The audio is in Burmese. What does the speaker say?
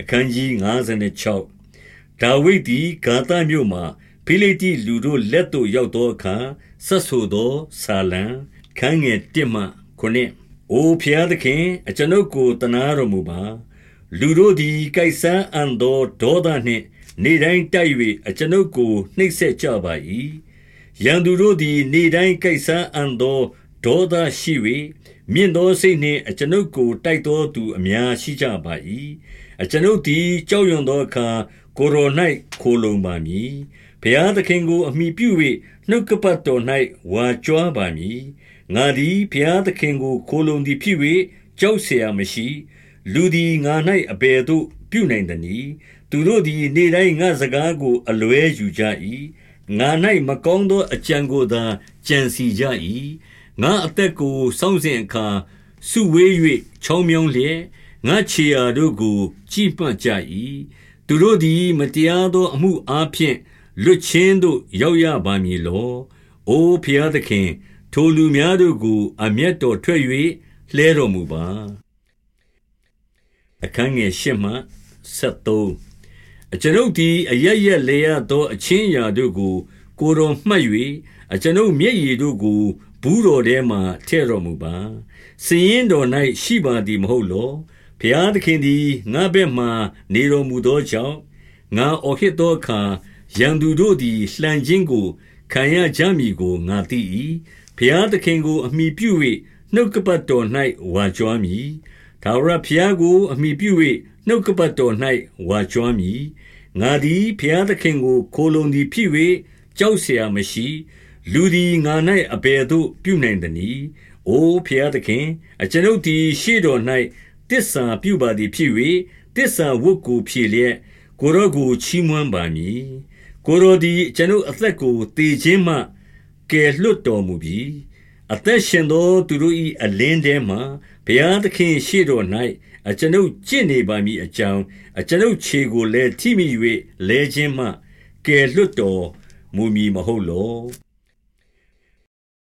အခန်းကြီး56ဒါဝိဒ်သည်ဂါသမြို့မှဖိလိတိလူတို့လက်သို့ရောက်သောအခါဆက်ဆိုသောဆာလံခန်းငယ်1မှ9အိုဖျားသခင်အကျွန်ုပ်ကိုတနာတော်မူပါလူတို့သည်ကြိုက်ဆန်းအံသောဒေါသနှင့် နေတိုင်းတိုက်၍အကျွန်ုပ်ကိုနှိပ်စက်ကြပါ၏ရန်သူတို့သည် နေတိုင်းကြိုက်ဆန်းအံသောဒေါသရှိ၍မြင့်သောစိတ်နှင့်အကျွန်ုပ်ကိုတိုက်သောသူအများရှိကြပါ၏ အကျွန်ုပ်သည် ကြောက်ရွံ့သောအခါ ကိုယ်တော်၌ခိုလှုံပါမည်။ဘုရားသခင်ကို အမှီပြု၍နှုတ်ကပတ်တော်၌ဝါကြွားပါမည်။ငါသည် ဘုရားသခင်ကို ခိုလှုံသည်ဖြစ်၍ကြောက်စရာမရှိ။လူသည် ငါ၌အဘယ်သို့ ပြုနိုင်သနည်း။သူတို့သည် နေ့တိုင်းငါ့စကားကို အလွဲယူကြ၏။ငါ၌မကောင်းသောအကြံကိုသာ ကြံစည်ကြ၏။ငါ့အသက်ကို စောင့်စဉ်အခါ စုဝေး၍ချောင်းမြောင်းလျက် ငါခြေရာတို့ကို ကြည်မှတ်ကြ၏သူတို့သည် မတရားသောအမှုအားဖြင့်လွတ်ချင်းသို့ ရောက်ရပါမည်လောအိုဖျားသခင် ထိုလူများတို့ကို အမျက်တော်ထွက်၍လှဲတော်မူပါအခန်းငယ်၈မှ73အကျွန်ုပ်သည်အရရက်လေရသော အချင်းအရာတို့ကို ကိုယ်တော်မှတ်၍အကျွန်ုပ်မျက်ရည်တို့ကိုဘူးတော်ထဲမှထည့်တော်မူပါစည်ရင်တော်၌ရှိပါသည်မဟုတ်လော ဘုရားသခင်သည် ငါ့ဘက်မှာ နေတော်မူသောကြောင့်၊ငါအော်ဟစ်သောအခါ၊ရန်သူတို့သည် လှန်ခြင်းကို ခံရကြမည်ကို ငါသိ၏။ဘုရားသခင်ကို အမှီပြု၍နှုတ်ကပတ်တော်၌ဝါကြွားမည်။ထာဝရဘုရားကို အမှီပြု၍နှုတ်ကပတ်တော်၌ဝါကြွားမည်။ငါသည် ဘုရားသခင်ကို ခိုလှုံသည်ဖြစ်၍ကြောက်စရာမရှိ။လူသည် ငါ၌အဘယ်သို့ ပြုနိုင်သနည်း။အိုဘုရားသခင်၊အကျွန်ုပ်သည် ရှေ့တော်၌ တစ္ဆာပြုပါသည်ဖြစ်၍တစ္ဆာဝတ်ကိုဖြည့်လျက်ကိုရောကိုချီးမွမ်းပါမည်။ကိုရောသည်အကျွန်ုပ်အသက်ကိုတည်ခြင်းမှကယ်လွတ်တော်မူပြီ။အသက်ရှင်သောသူတို့၏အလင်းထဲမှဘုရားသခင်ရှေ့တော်၌အကျွန်ုပ်ကျင့်နေပါမည်အကြောင်းအကျွန်ုပ်ခြေကိုလည်းထိမိ၍လဲခြင်းမှကယ်လွတ်တော်မူမည်မဟုတ်လော။